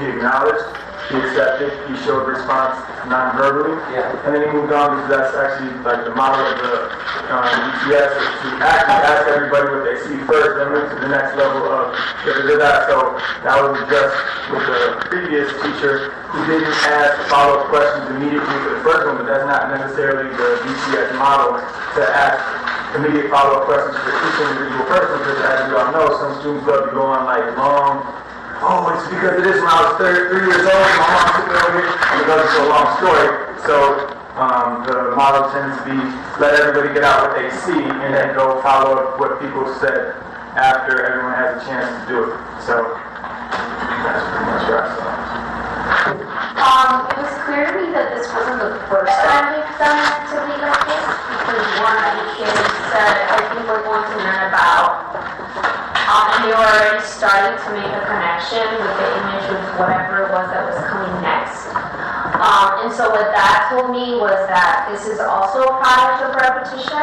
he acknowledged, he accepted, he showed response non-verbally. And then he moved on because that's actually like the model of the um, VTS is to actually ask everybody what they see first, then move to the next level of da da da da. So that was just with the previous teacher who didn't ask follow-up questions immediately for the first one, but that's not necessarily the VTS model to ask immediate follow-up questions for each individual person because as you all know, some students love to go on like long oh, it's because of this when I was thir- three years old, my mom took me over here, and it goes into a long story. So um, the model tends to be let everybody get out what they see and then go follow up what people said after everyone has a chance to do it. So that's pretty much what I saw. Um, it was clear to me that this wasn't the first time we've done an activity like this, because one of the kids said, I think we're going to learn about, and starting to make a connection with the image of whatever it was that was coming next. Um, and so what that told me was that this is also a product of repetition,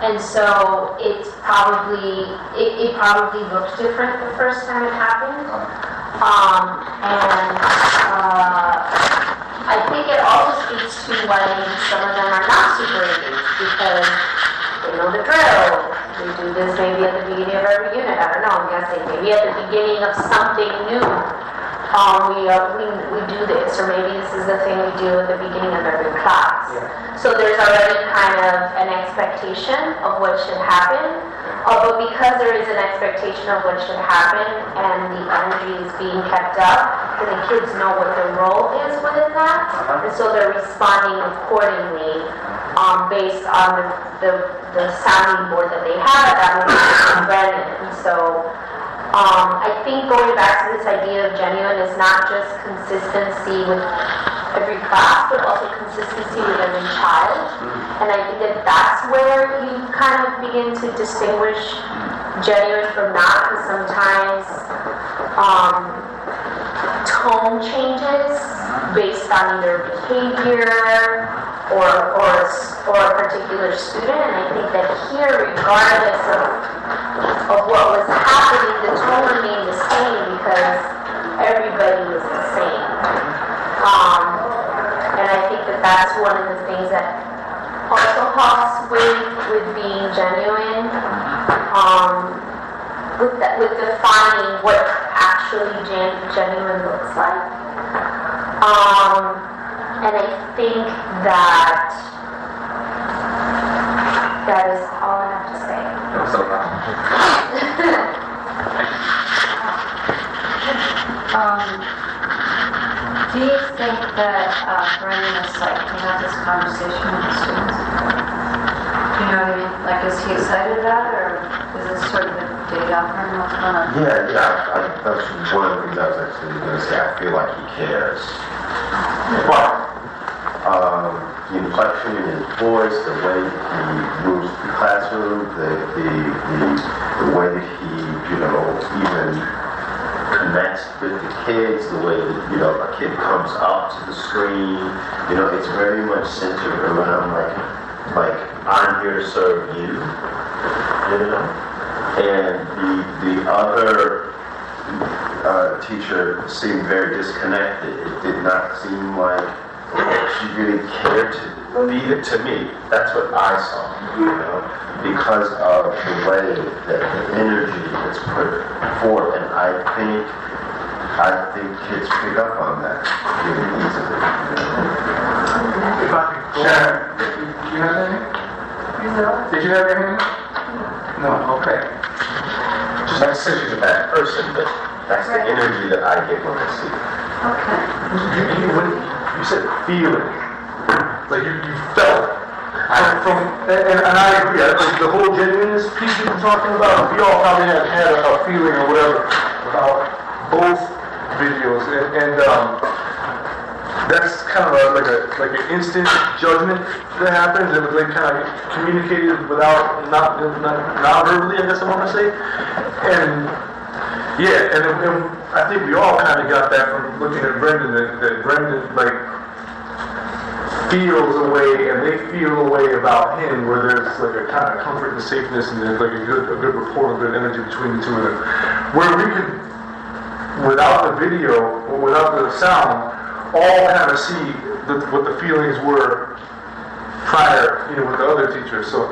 and so it's probably, it, it probably looked different the first time it happened. Um, and, uh, I think it also speaks to why some of them are not super engaged, because they know the drill. They do this maybe at the beginning of every unit, I don't know, I'm guessing, maybe at the beginning of something new. Um, we, uh, we, we do this, or maybe this is the thing we do at the beginning of every class. So there's already kind of an expectation of what should happen. Uh, but because there is an expectation of what should happen and the energy is being kept up, then the kids know what their role is within that. And so they're responding accordingly um, based on the, the, the sounding board that they have at that moment from Brendan. And so um, I think going back to this idea of genuine is not just consistency with every class, but also consistency with every child. And I think that that's where you kind of begin to distinguish genuine from not, because sometimes um, tone changes based on their behavior or, or, or a particular student. And I think that here, regardless of, of what was happening, the tone remained the same because everybody was the same. Um, and I think that that's one of the things that also helps with, with being genuine. Um, with, that, with defining what actually gen, genuine looks like. Um, and I think that that is all I have to say. Um, do you think that uh, Brendan is like to have this conversation with the students? Do you know what I mean? Like, is he excited about it, or is this sort of a day off for him? What's going on? Yeah, yeah, I, that's one of the things I was actually gonna say, I feel like he cares. But, um, the inflection in his voice, the way he moves the classroom, the, the, the, the way that he, you know, even connects with the kids, the way that, you know, a kid comes up to the screen, you know, it's very much centered around like, like, I'm here to serve you, you know? And the, the other uh, teacher seemed very disconnected. It did not seem like she really cared to be it to me. That's what I saw, you know, because of the way that the energy is put forth. And I think, I think kids pick up on that really easily. If I could go Sharon, you have anything? Did you have anything? No, okay. Just not saying she's a bad person, but that's the energy that I get when I see her. Okay. You, you, when you said feeling, like you, you felt from, and, and I agree. I the whole genuineness piece you were talking about, we all probably have had a, a feeling or whatever about both videos, and, and um, that's kind of a, like a like an instant judgment that happens, and like kind of communicated without not not, not verbally, I guess I want to say, and. Yeah, and, and I think we all kind of got that from looking at Brendan, that, that Brendan, like, feels a way, and they feel a way about him, where there's like a kind of comfort and safeness, and there's like a good, a good rapport, and good energy between the two of them. Where we could, without the video, or without the sound, all kind of see the, what the feelings were prior, you know, with the other teachers. So,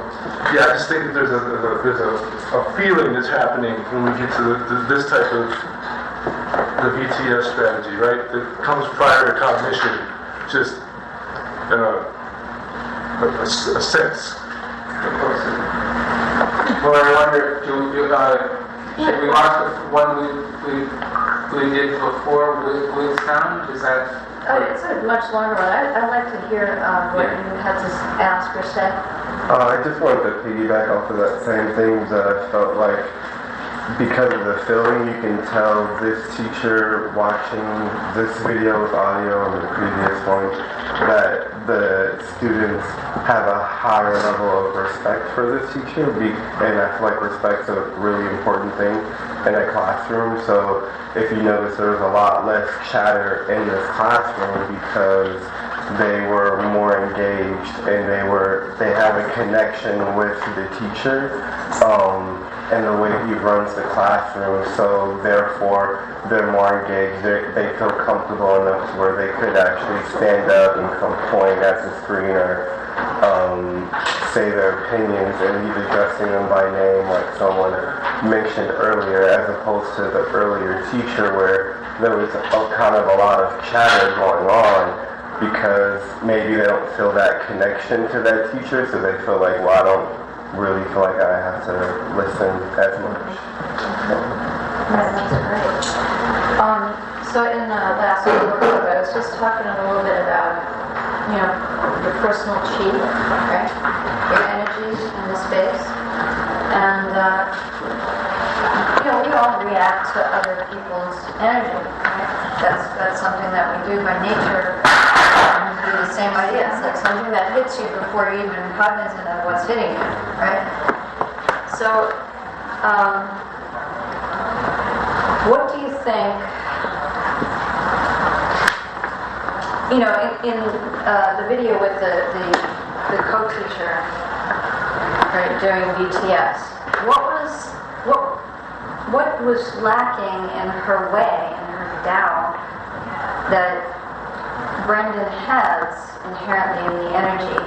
yeah, I just think that there's a, there's a, a, a feeling that's happening when we get to the, the, this type of the VTS strategy, right? That comes prior to cognition, just in a, a, a s- a sense. Well, I wonder, do you, uh, should we watch the one we, we, we did before with, with sound? Is that? Uh, It's a much longer one. I- I'd like to hear uh, what you had to ask or say. Uh, I just wanted to piggyback off of that same thing that I felt like because of the filming, you can tell this teacher watching this video with audio and the previous one that the students have a higher level of respect for this teacher. And I feel like respect's a really important thing in a classroom. So if you notice, there was a lot less chatter in this classroom because they were more engaged and they were they have a connection with the teacher um, and the way he runs the classroom so therefore they're more engaged. They they feel comfortable enough to where they could actually stand up and come point at the screen or um, say their opinions and he's addressing them by name like someone mentioned earlier as opposed to the earlier teacher where there was a, kind of a lot of chatter going on because maybe they don't feel that connection to that teacher, so they feel like, well, I don't really feel like I have to listen as much. That's great. Um, so in the last little I was just talking a little bit about, you know, your personal chi, right? Your energy in the space. And, uh, you know, we all react to other people's energy, right? That's, that's something that we do by nature. The same idea. It's like something that hits you before you're even cognizant of what's hitting you? So, um, what do you think, you know, in, in uh, the video with the, the, the co-teacher, right, during VTS, what was, what, what was lacking in her way, in her Tao, that Brendan has inherently in the energy,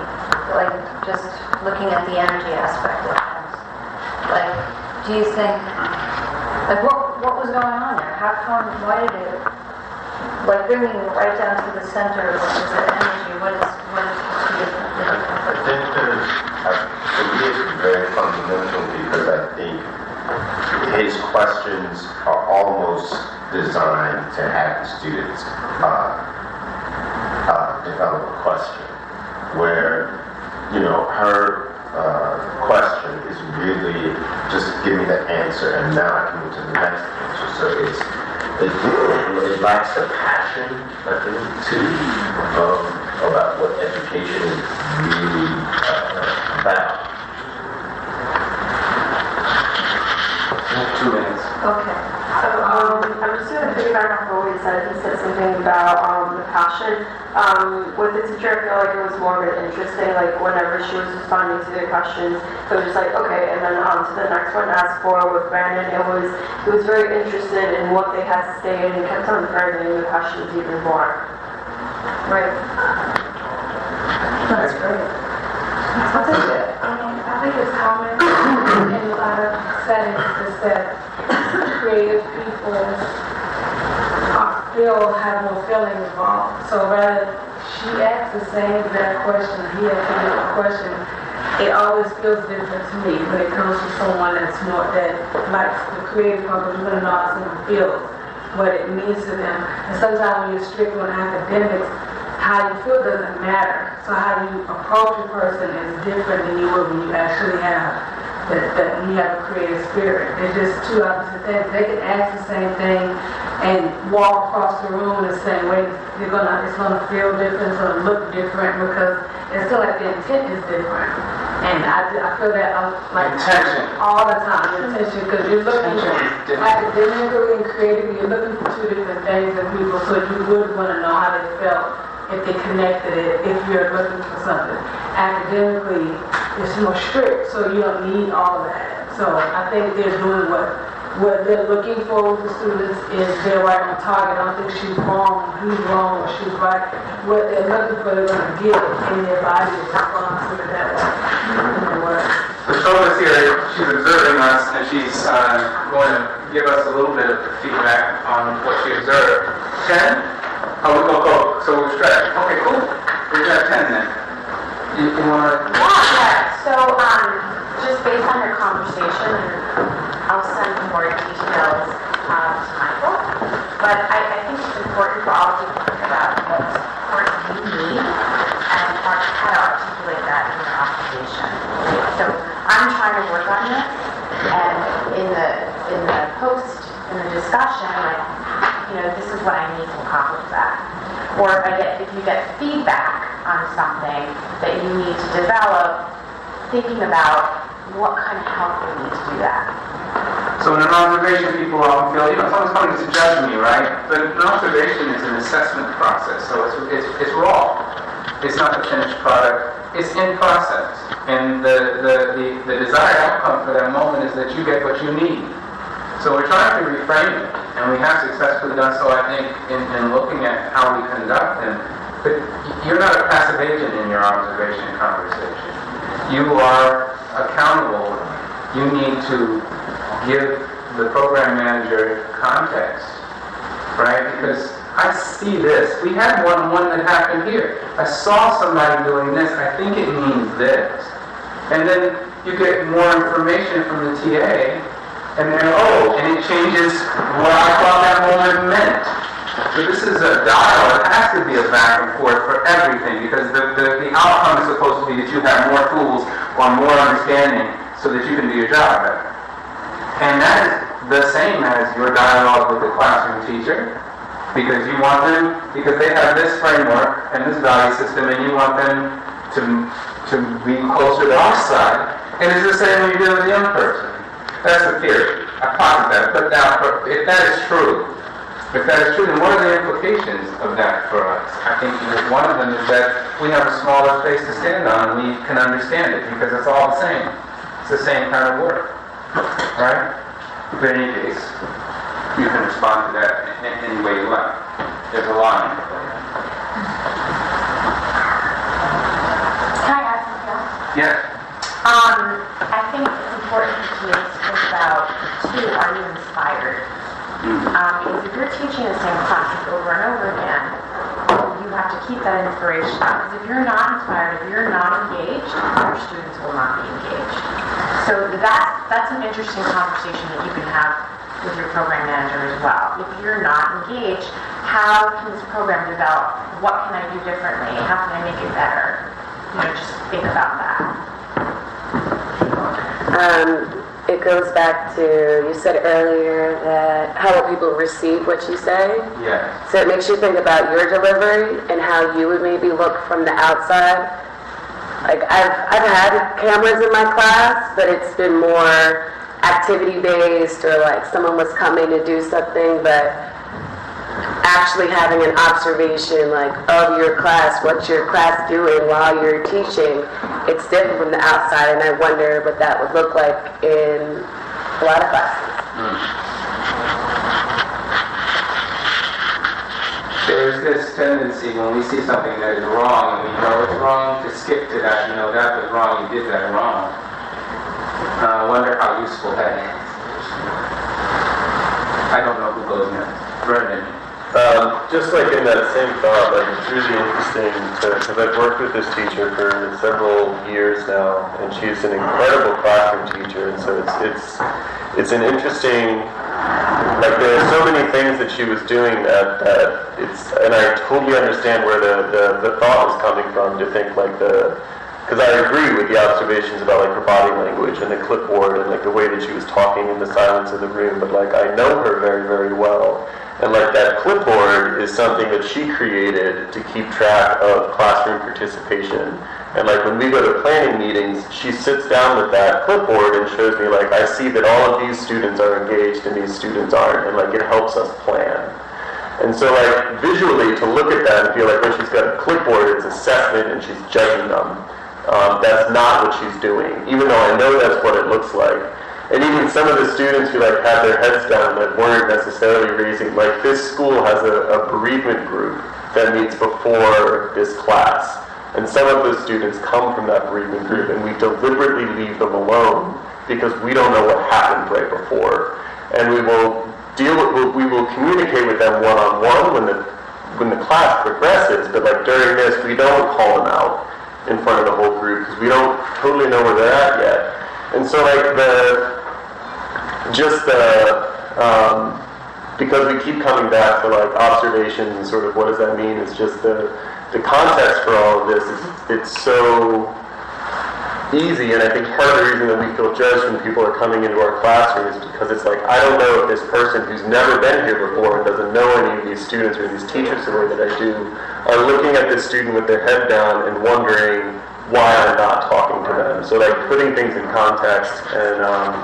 like just looking at the energy aspect of things? Like, do you think like what what was going on there? How come? Why did it? Like bringing it right down to the center of the energy. What is what is the I think there's, I- it's very fundamental because I think his questions are almost designed to have the students uh, uh, develop a question where, you know, her uh, question is really just give me the answer and now I can move to the next answer. So it's, it, it lacks the passion, I think, too, um, about what education is really uh, about. Two minutes. Okay. So, um, I'm just gonna piggyback off what he said. He said something about, um, the passion. Um, with the teacher, I feel like it was more of an interesting, like, whenever she was responding to the questions, it was just like, okay, and then on to the next one, asked for with Brandon, it was, he was very interested in what they had to say and he kept on furthering the questions even more. Right. That's great. I think, um, I think it's common in a lot of settings is that creative people are- feel, have no feeling involved. So rather, she asks the same exact question, he asks the same question, it always feels different to me when it comes to someone that's more, that likes the creative gonna know how someone feels, what it means to them. And sometimes when you're strict on academics, how you feel doesn't matter. So how you approach a person is different than you would when you actually have that, that you have a creative spirit. It's just two opposite things. They can ask the same thing and walk across the room the same way. You're gonna, it's gonna feel different, it's gonna look different because it's still like the intent is different. And I, I feel that um, like Intention. all the time, intention, because you're looking Intention is different. academically and creatively, you're looking for two different things in people, so you would want to know how they felt if they connected it, if you're looking for something. Academically, it's more strict, so you don't need all of that. So I think they're doing what what they're looking for with the students is they're right on target. I don't think she's wrong, he's wrong, or she's right. What they're looking for, they're gonna get in their body to respond to it that way. In their words. Here, she's observing us, and she's uh, going to give us a little bit of feedback on what she observed. Ten? Oh, we go, go, so we'll stretch. Okay, cool. We're at ten then. You, you wanna, Yeah, yeah, so, um, just based on your conversation, and I'll send more details, um, to Michael, but I, I think it's important for all of you to think about what support you need and how to, articulate that in your observation. So I'm trying to work on this, and in the, in the post, in the discussion, like, you know, this is what I need to accomplish that. Or if I get, if you get feedback on something that you need to develop, thinking about what kind of help you need to do that. So in an observation, people often feel, you know, someone's coming to judge me, right? But an observation is an assessment process, so it's, it's, it's raw. It's not the finished product, it's in process. And the, the, the, the desired outcome for that moment is that you get what you need. So we're trying to reframe it, and we have successfully done so, I think, in, in looking at how we conduct them. But you're not a passive agent in your observation conversation. You are accountable. You need to give the program manager context, right? Because I see this. We had one, one that happened here. I saw somebody doing this. I think it means this. And then you get more information from the TA, and then, oh, and it changes what I thought that moment meant. So this is a dialogue. It has to be a back and forth for everything, because the, the, the outcome is supposed to be that you have more tools or more understanding so that you can do your job better. And that is the same as your dialogue with the classroom teacher, because you want them, because they have this framework and this value system, and you want them to, to be closer to our side. And it's the same when you deal with the young person. That's the theory. I posit that. But now, if that is true, if that is true, then what are the implications of that for us? I think one of them is that we have a smaller space to stand on, and we can understand it because it's all the same. It's the same kind of work, right? But in any case, you can respond to that in any way you like. There's a line. Can I add something else? Yeah. Um, I think it's important to me to think about, too, are you inspired? Um, because if you're teaching the same classes over and over again, you have to keep that inspiration. up. Because if you're not inspired, if you're not engaged, your students will not be engaged. So that's, that's an interesting conversation that you can have with your program manager as well. If you're not engaged, how can this program develop? What can I do differently? How can I make it better? You know, just think about that. Um, it goes back to, you said earlier that how will people receive what you say? Yes. So it makes you think about your delivery and how you would maybe look from the outside. Like I've, I've had cameras in my class, but it's been more activity based or like someone was coming to do something, but actually having an observation like of your class, what's your class doing while you're teaching, it's different from the outside and I wonder what that would look like in a lot of classes. There's this tendency when we see something that is wrong and we know it's wrong to skip to that, you know, that was wrong, you did that wrong. Uh, I wonder how useful that is. I don't know who goes next. Brendan. Um, just like in that same thought, like it's really interesting because I've worked with this teacher for several years now, and she's an incredible classroom teacher, and so it's, it's, it's an interesting, like there are so many things that she was doing that, that it's, and I totally understand where the, the, the thought was coming from to think like the, because I agree with the observations about like her body language and the clipboard and like the way that she was talking in the silence of the room, but like I know her very, very well. And like that clipboard is something that she created to keep track of classroom participation. And like when we go to planning meetings, she sits down with that clipboard and shows me like I see that all of these students are engaged and these students aren't, and like it helps us plan. And so like visually to look at that and feel like when she's got a clipboard, it's assessment and she's judging them. Um, that's not what she's doing, even though I know that's what it looks like. And even some of the students who like had their heads down that weren't necessarily raising, like this school has a, a bereavement group that meets before this class. And some of those students come from that bereavement group and we deliberately leave them alone because we don't know what happened right before. And we will deal with, we will communicate with them one-on-one when the, when the class progresses, but like during this, we don't call them out in front of the whole group because we don't totally know where they're at yet. And so like the, just the, um, because we keep coming back to like observations and sort of what does that mean, is just the, the context for all of this is, it's so easy, and I think part of the reason that we feel judged when people are coming into our classroom is because it's like, I don't know if this person who's never been here before and doesn't know any of these students or these teachers the way that I do, are looking at this student with their head down and wondering why I'm not talking to them. So like putting things in context and, um,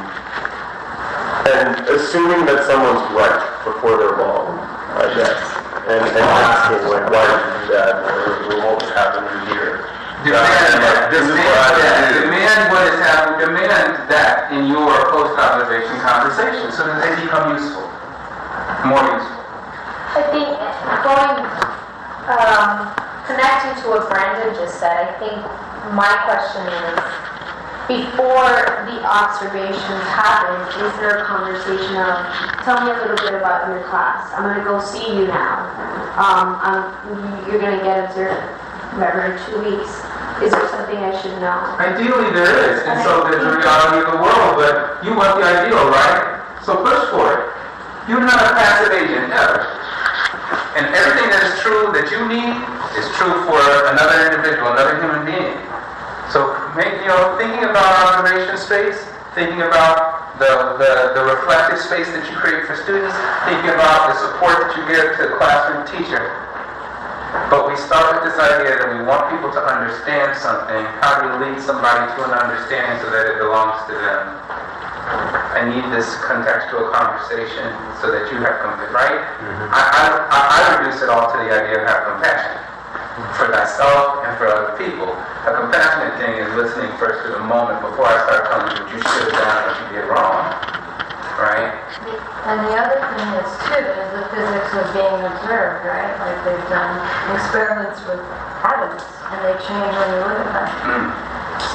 and assuming that someone's right before they're wrong, I guess. And, and asking like, why did you do that, or, or what was happening here. Demand that, This is what demand that, demand what is happening, demand that in your post-observation conversation so that they become useful, more useful. I think going, um, connecting to what Brandon just said, I think my question is, before the observations happen, is there a conversation of, tell me a little bit about your class, I'm gonna go see you now. Um, I'm, you're gonna get observed, whatever, in two weeks, is there something I should know? Ideally, there is, and so there's the reality of the world, but you want the ideal, right? So push for it. You're not a passive agent ever. And everything that is true that you need is true for another individual, another human being. So make, you know, thinking about observation space, thinking about the, the, the reflective space that you create for students, thinking about the support that you give to the classroom teacher. But we start with this idea that we want people to understand something. How do we lead somebody to an understanding so that it belongs to them? I need this contextual conversation so that you have compassion, right? Mm-hmm. I, I, I I reduce it all to the idea of have compassion for thyself and for other people. A compassionate thing is listening first to the moment before I start telling you what you should have done what you did wrong, right? And the other thing is too, is the physics of being observed, right? Like they've done experiments with atoms and they change when you look at them. Mm.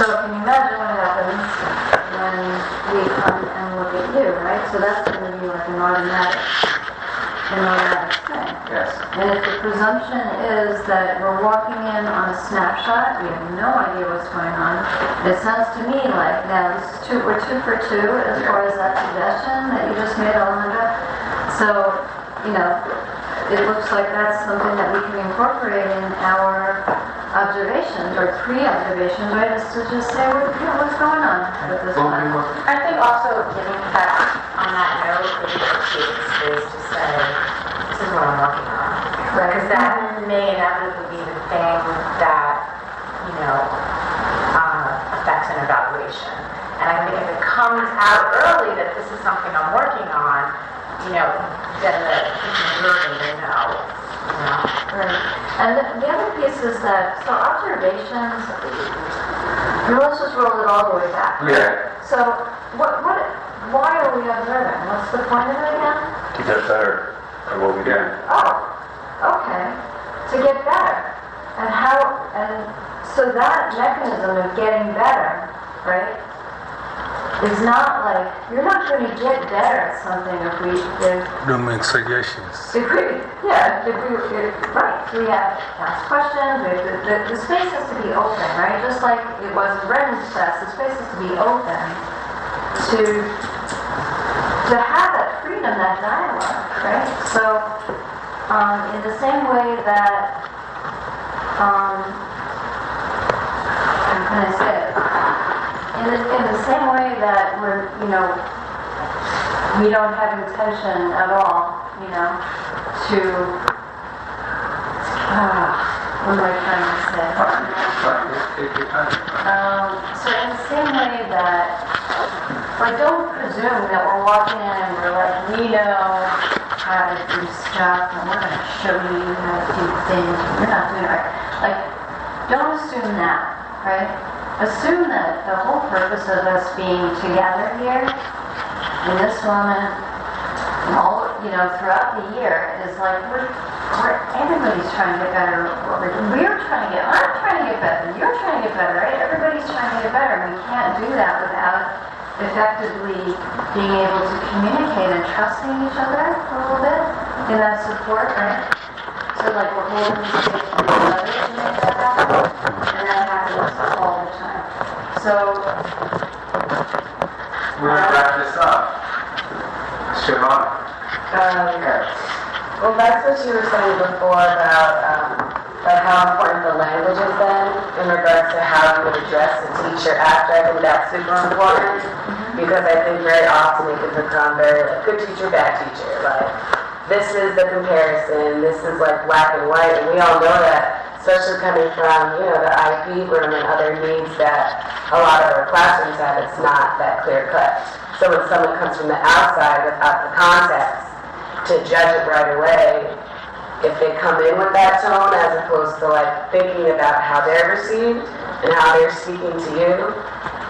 So can you imagine what happens when we come and look at you, right? So that's going to be like an automatic, an automatic. Yes. And if the presumption is that we're walking in on a snapshot, we have no idea what's going on, it sounds to me like, now, this is two, we're two for two as far as that suggestion that you just made, Alejandra. So, you know, it looks like that's something that we can incorporate in our observations or pre-observations, right? Is to just say, what- you know, what's going on with this one? I think also giving back on that note with the kids is to say, this is what I'm working on. Because that may inevitably be the thing that, you know, uh, affects an evaluation. And I think if it comes out early that this is something I'm working on, you know, then the observer will know, you know. Right. And the, the other piece is that, so observations, I mean, let's just roll it all the way back. Yeah. So what, what, why are we observing? What's the point of it again? To get better at what we do. Oh, okay, to get better. And how, and so that mechanism of getting better, right, is not like, you're not going to get better at something if we, if Don't make suggestions. If we, yeah, if we, if, right, we have to ask questions, we have to, the, the space has to be open, right? Just like it was in Brendan's class, the space has to be open to, to have that freedom, that dialogue, right? So, um, in the same way that, um, how can I say it? In the, in the same way that we're, you know, we don't have intention at all, you know, to, ah, what am I trying to say? Um, so in the same way that, like, don't presume that we're walking in and we're like, we know how to do stuff and we're gonna show you how to do things, we're not doing it right. Like, don't assume that, right? Assume that the whole purpose of us being together here in this moment, all, you know, throughout the year, is like, we're, we're, everybody's trying to get better. We're, we're trying to get, I'm trying to get better, you're trying to get better, right? Everybody's trying to get better. We can't do that without effectively being able to communicate and trusting each other a little bit in that support, right? So like we're holding space for each other to make that happen, and that happens all the time. So, We're gonna wrap this up. Siobhan? Um, well, that's what you were saying before about, um, like how important the language has been in regards to how you would address the teacher after. I think that's super important because I think very often it can become very like good teacher, bad teacher. Like this is the comparison. This is like black and white, and we all know that, especially coming from you know the IP room and other needs that a lot of our classrooms have. It's not that clear cut. So when someone comes from the outside without the context to judge it right away, if they come in with that tone as opposed to like thinking about how they're received and how they're speaking to you,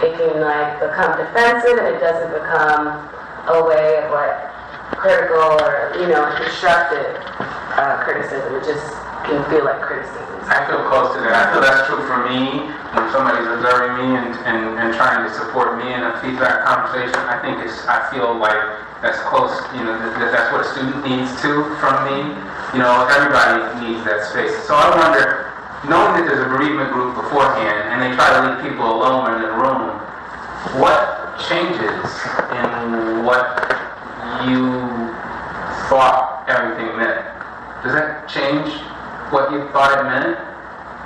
it can like become defensive and it doesn't become a way of like critical or, you know, constructive uh, criticism. It just can feel like criticism. I feel close to that. I feel that's true for me when somebody's observing me and, and, and trying to support me in a feedback conversation. I think it's, I feel like that's close, you know, that, that's what a student needs too from me. You know, everybody needs that space. So I wonder, knowing that there's a bereavement group beforehand and they try to leave people alone in the room, what changes in what you thought everything meant? Does that change what you thought it meant?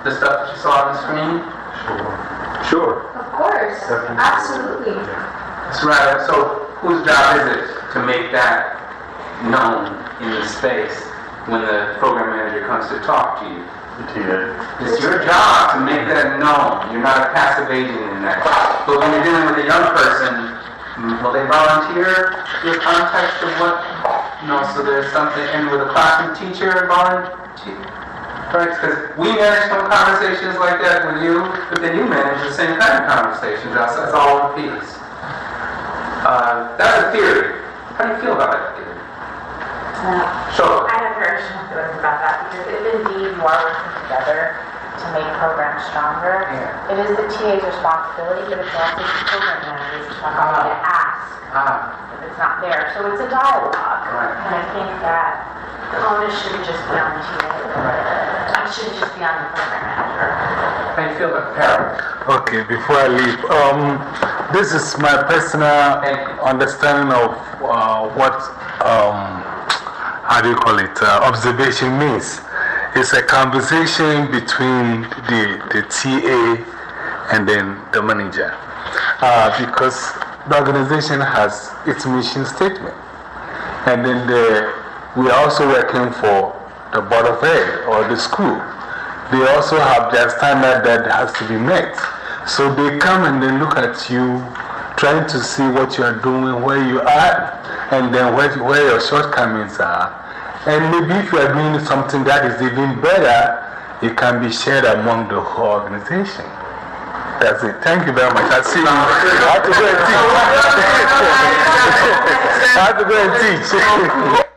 The stuff that you saw on the screen? Sure. Sure. Of course, absolutely. That's right. So whose job is it to make that known in the space when the program manager comes to talk to you? TA. It's your job to make that known. You're not a passive agent in that. But when you're dealing with a young person, mm, will they volunteer your context of what, you know, so there's something, and with a classroom teacher volunteer? Right, because we manage some conversations like that with you, but then you manage the same kind of conversations. That's, that's all one piece. Uh, that's a theory. How do you feel about that theory? Sure. I have very strong feelings about that because if indeed you are working together to make programs stronger, it is the TA's responsibility, but it's also the program manager's responsibility to ask Ah, if it's not there. So it's a dialogue. Right. And I think that the onus shouldn't just be on the TA. It shouldn't just be on the program manager. how feel about Carol? Okay, before I leave, um, this is my personal understanding of uh, what, um, how do you call it, uh, observation means. It's a conversation between the, the TA and then the manager. Uh, because the organization has its mission statement. And then the, we are also working for the Board of Ed or the school. They also have their standard that has to be met. So they come and they look at you, trying to see what you are doing, where you are, and then where, where your shortcomings are. And maybe if you are doing something that is even better, it can be shared among the whole organization. That's it. Thank you very much. I see you. I have to go and teach. I have to go and teach.